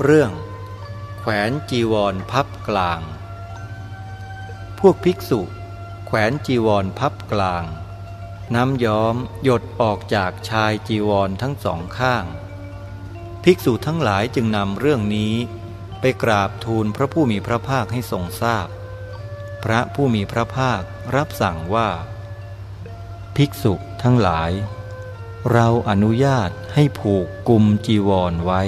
เรื่อง แขวนจีวรพับกลาง พวกภิกษุ แขวนจีวรพับกลาง น้ำย้อมหยดออกจากชายจีวรทั้งสองข้าง ภิกษุทั้งหลายจึงนำเรื่องนี้ไปกราบทูลพระผู้มีพระภาคให้ทรงทราบพพระผู้มีพระภาครับสั่งว่า ภิกษุทั้งหลาย เราอนุญาตให้ผูกกลุมจีวรไว้